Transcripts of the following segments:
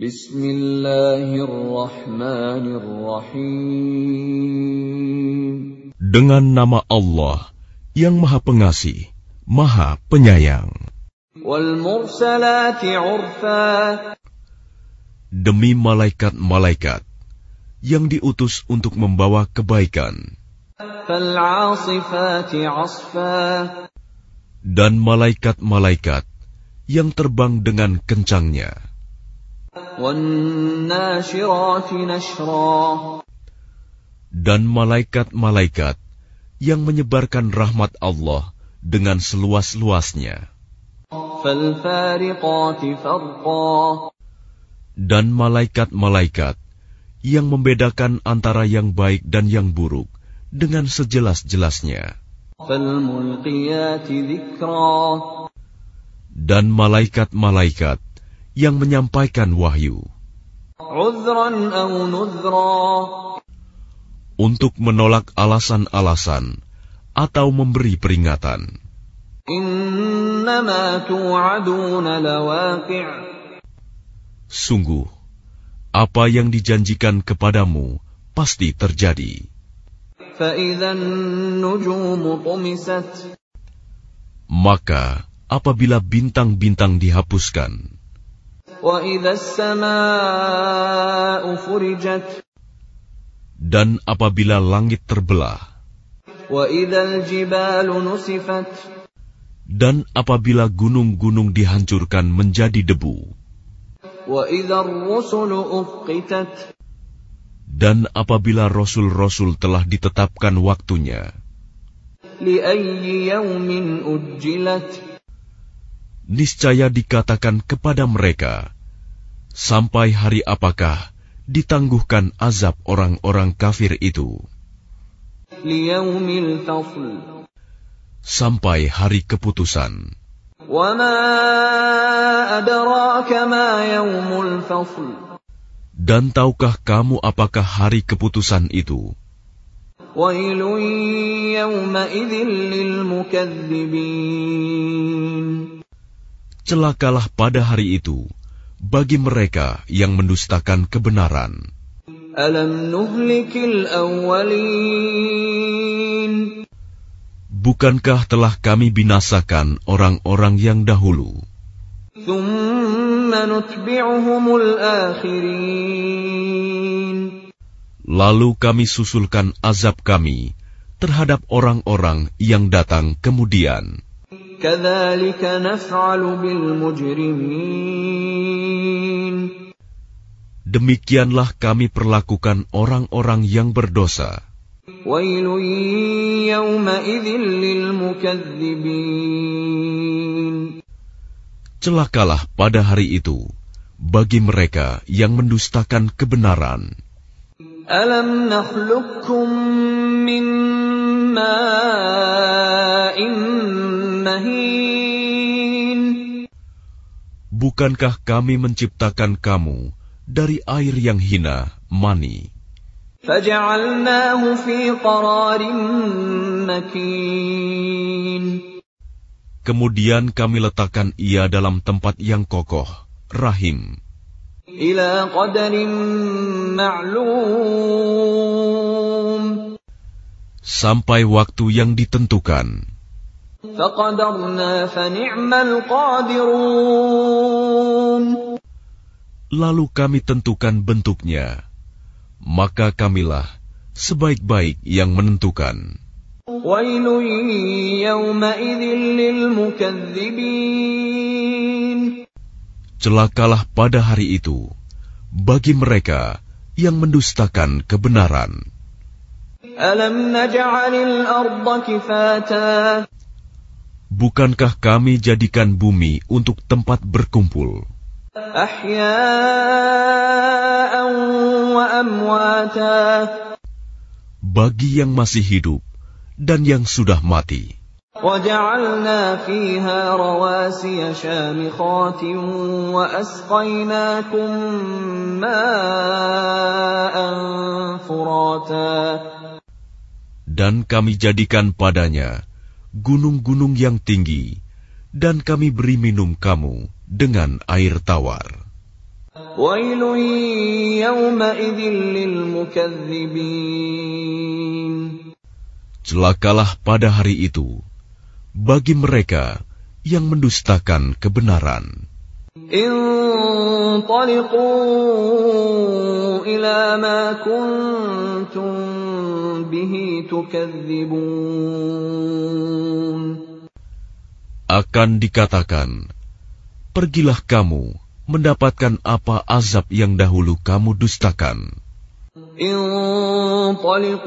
Bismillahirrahmanirrahim. Dengan nama Allah yang Maha Pengasih, Maha Penyayang. Demi malaikat-malaikat yang diutus untuk membawa kebaikan. Dan malaikat-malaikat yang terbang dengan kencangnya. Dan malaikat-malaikat yang menyebarkan rahmat Allah dengan seluas-luasnya. Dan malaikat-malaikat yang membedakan antara yang baik dan yang buruk dengan sejelas-jelasnya. Dan malaikat-malaikat yang menyampaikan wahyu untuk menolak alasan-alasan atau memberi peringatan. Sungguh, apa yang dijanjikan kepadamu pasti terjadi. Maka, apabila bintang-bintang dihapuskan, dan apabila langit terbelah, dan apabila gunung-gunung dihancurkan menjadi debu, dan apabila rasul-rasul telah ditetapkan waktunya, niscaya dikatakan kepada mereka, sampai hari apakah ditangguhkan azab orang-orang kafir itu? Sampai hari keputusan. Dan tahukah kamu apakah hari keputusan itu? Celakalah pada hari itu bagi mereka yang mendustakan kebenaran. Alam nuhlikil awwalin Bukankah telah kami binasakan orang-orang yang dahulu? Lalu kami susulkan azab kami terhadap orang-orang yang datang kemudian. Demikianlah kami perlakukan orang-orang yang berdosa. Celakalah pada hari itu bagi mereka yang mendustakan kebenaran. Alam min Bukankah kami menciptakan kamu dari air yang hina, mani? Kemudian kami letakkan ia dalam tempat yang kokoh, rahim. Sampai waktu yang ditentukan. Lalu kami tentukan bentuknya maka kamilah sebaik-baik yang menentukan. Celakalah pada hari itu bagi mereka yang mendustakan kebenaran. Bukankah kami jadikan bumi untuk tempat berkumpul? Bagi yang masih hidup dan yang sudah mati. Dan kami jadikan padanya gunung-gunung yang tinggi, dan kami beri minum kamu dengan air tawar. Celakalah pada hari itu bagi mereka yang mendustakan kebenaran. انطلقوا إلى ما كنتم به تكذبون Akan dikatakan, pergilah kamu mendapatkan apa azab yang dahulu kamu dustakan. انطلقوا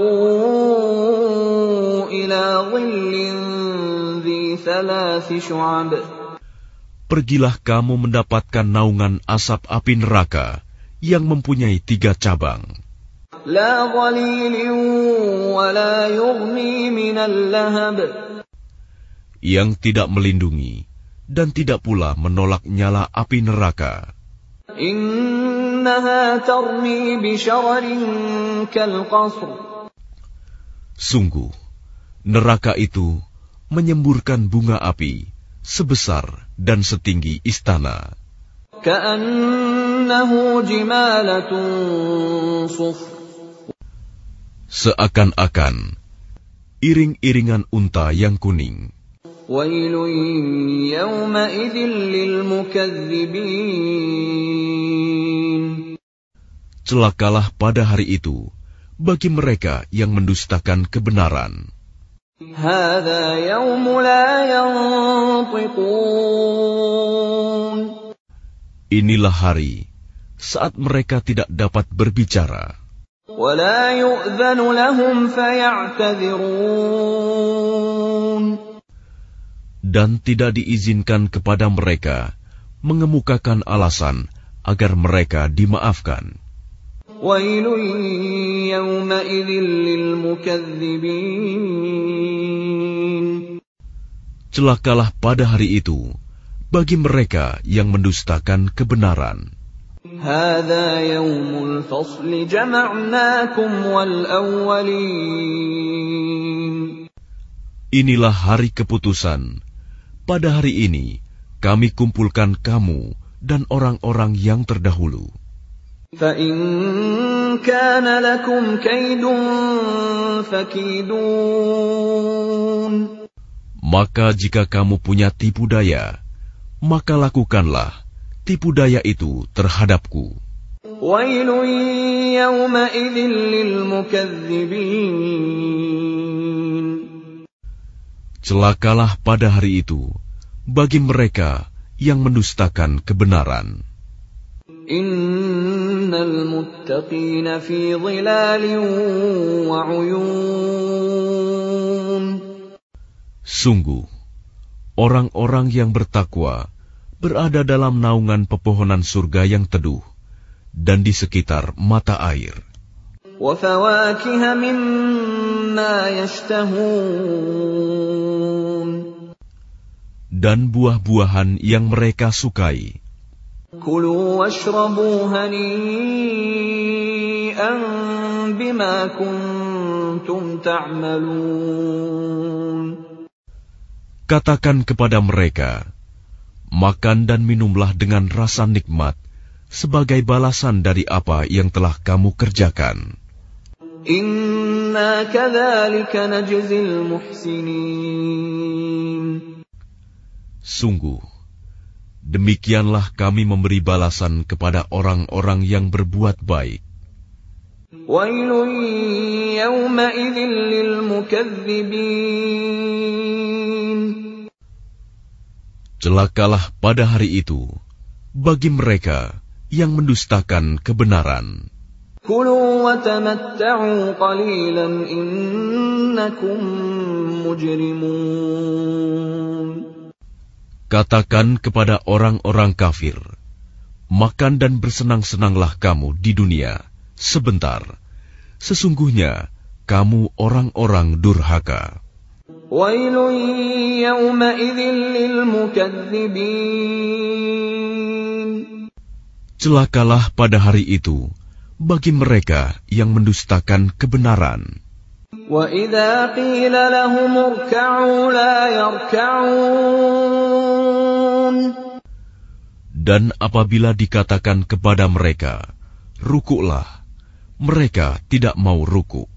إلى ظل ذي ثلاث شعب pergilah kamu mendapatkan naungan asap api neraka yang mempunyai tiga cabang. Yang tidak melindungi dan tidak pula menolak nyala api neraka. Sungguh, neraka itu menyemburkan bunga api sebesar dan setinggi istana. Seakan-akan iring-iringan unta yang kuning. Celakalah pada hari itu bagi mereka yang mendustakan kebenaran. Inilah hari saat mereka tidak dapat berbicara. Dan tidak diizinkan kepada mereka mengemukakan alasan agar mereka dimaafkan. Celakalah pada hari itu bagi mereka yang mendustakan kebenaran. Inilah hari keputusan. Pada hari ini, kami kumpulkan kamu dan orang-orang yang terdahulu. فإن كان لكم كيد فكيدون Maka jika kamu punya tipu daya, maka lakukanlah tipu daya itu terhadapku. ويل يومئذ للمكذبين Celakalah pada hari itu bagi mereka yang mendustakan kebenaran. Sungguh, orang-orang yang bertakwa berada dalam naungan pepohonan surga yang teduh dan di sekitar mata air. Dan buah-buahan yang mereka sukai. Katakan kepada mereka, makan dan minumlah dengan rasa nikmat sebagai balasan dari apa yang telah kamu kerjakan. Inna. Sungguh, demikianlah kami memberi balasan kepada orang-orang yang berbuat baik. Celakalah pada hari itu bagi mereka yang mendustakan kebenaran. Katakan kepada orang-orang kafir, makan dan bersenang-senanglah kamu di dunia sebentar. Sesungguhnya kamu orang-orang durhaka. ويل يومئذ للمكذبين Celakalah pada hari itu bagi mereka yang mendustakan kebenaran. وإذا قيل لهم اركعوا لا يركعون dan apabila dikatakan kepada mereka, "Rukuklah," mereka tidak mau ruku.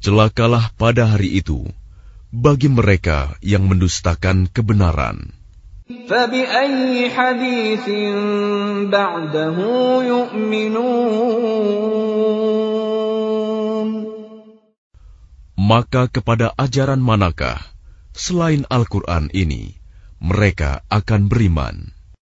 Celakalah pada hari itu bagi mereka yang mendustakan kebenaran. Maka kepada ajaran manakah selain Al-Quran ini mereka akan beriman?